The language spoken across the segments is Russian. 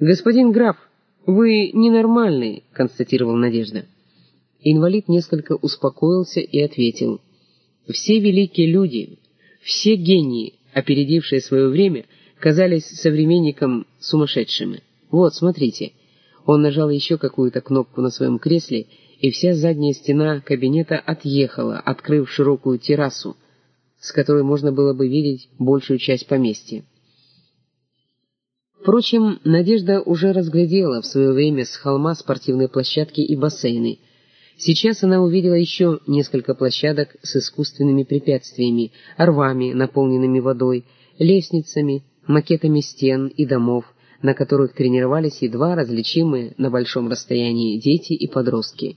«Господин граф, вы ненормальный», — констатировал Надежда. Инвалид несколько успокоился и ответил. «Все великие люди, все гении, опередившие свое время, казались современникам сумасшедшими. Вот, смотрите». Он нажал еще какую-то кнопку на своем кресле, и вся задняя стена кабинета отъехала, открыв широкую террасу, с которой можно было бы видеть большую часть поместья. Впрочем, Надежда уже разглядела в свое время с холма спортивные площадки и бассейны. Сейчас она увидела еще несколько площадок с искусственными препятствиями, рвами, наполненными водой, лестницами, макетами стен и домов, на которых тренировались едва различимые на большом расстоянии дети и подростки.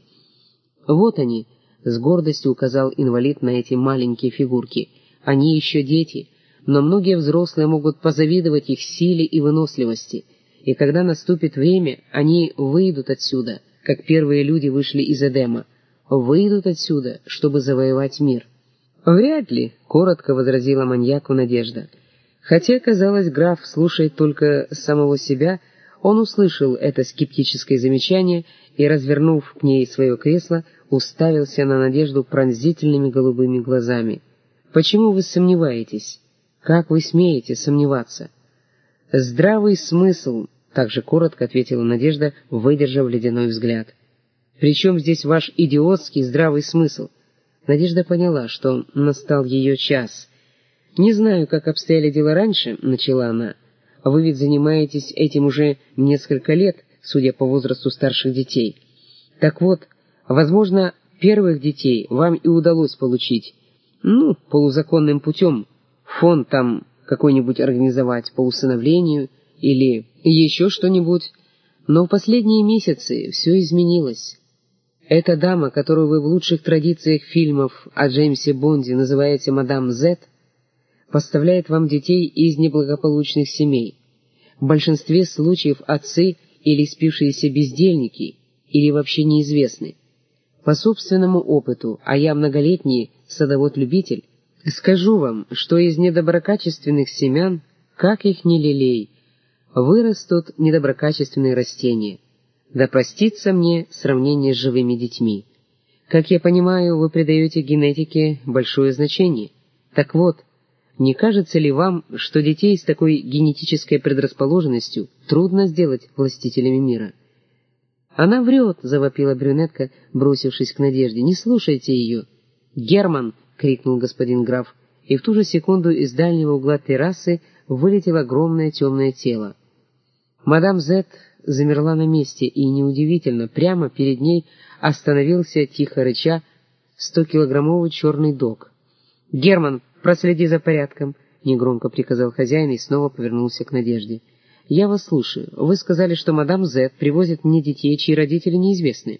«Вот они», — с гордостью указал инвалид на эти маленькие фигурки, — «они еще дети» но многие взрослые могут позавидовать их силе и выносливости, и когда наступит время, они выйдут отсюда, как первые люди вышли из Эдема, выйдут отсюда, чтобы завоевать мир. «Вряд ли», — коротко возразила маньяку Надежда. Хотя, казалось, граф слушает только самого себя, он услышал это скептическое замечание и, развернув к ней свое кресло, уставился на Надежду пронзительными голубыми глазами. «Почему вы сомневаетесь?» Как вы смеете сомневаться? Здравый смысл, также коротко ответила Надежда, выдержав ледяной взгляд. Причем здесь ваш идиотский здравый смысл? Надежда поняла, что настал ее час. «Не знаю, как обстояли дела раньше», — начала она. «Вы ведь занимаетесь этим уже несколько лет, судя по возрасту старших детей. Так вот, возможно, первых детей вам и удалось получить. Ну, полузаконным путем, фонд там какой-нибудь организовать по усыновлению или еще что-нибудь. Но в последние месяцы все изменилось. Эта дама, которую вы в лучших традициях фильмов о Джеймсе Бонде называете мадам Зет, поставляет вам детей из неблагополучных семей. В большинстве случаев отцы или спившиеся бездельники, или вообще неизвестны. По собственному опыту, а я многолетний садовод-любитель, Скажу вам, что из недоброкачественных семян, как их ни лелей, вырастут недоброкачественные растения. Да простится мне сравнение с живыми детьми. Как я понимаю, вы придаете генетике большое значение. Так вот, не кажется ли вам, что детей с такой генетической предрасположенностью трудно сделать властителями мира? «Она врет», — завопила брюнетка, бросившись к Надежде. «Не слушайте ее». «Герман!» Крикнул господин граф, и в ту же секунду из дальнего угла террасы вылетело огромное темное тело. Мадам Зет замерла на месте, и неудивительно, прямо перед ней остановился, тихо рыча, стокилограммовый черный дог. «Герман, проследи за порядком», — негромко приказал хозяин и снова повернулся к Надежде. «Я вас слушаю. Вы сказали, что мадам Зет привозит мне детей, чьи родители неизвестны».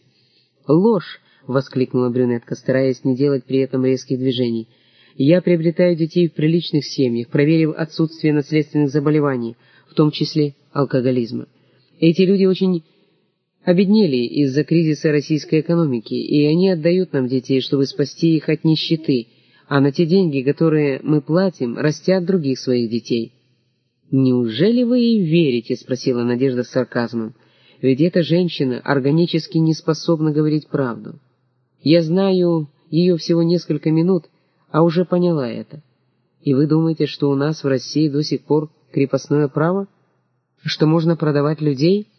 «Ложь!» — воскликнула брюнетка, стараясь не делать при этом резких движений. «Я приобретаю детей в приличных семьях, проверив отсутствие наследственных заболеваний, в том числе алкоголизма. Эти люди очень обеднели из-за кризиса российской экономики, и они отдают нам детей, чтобы спасти их от нищеты, а на те деньги, которые мы платим, растят других своих детей». «Неужели вы ей верите?» — спросила Надежда с сарказмом. «Ведь эта женщина органически не способна говорить правду». Я знаю ее всего несколько минут, а уже поняла это. И вы думаете, что у нас в России до сих пор крепостное право? Что можно продавать людей?»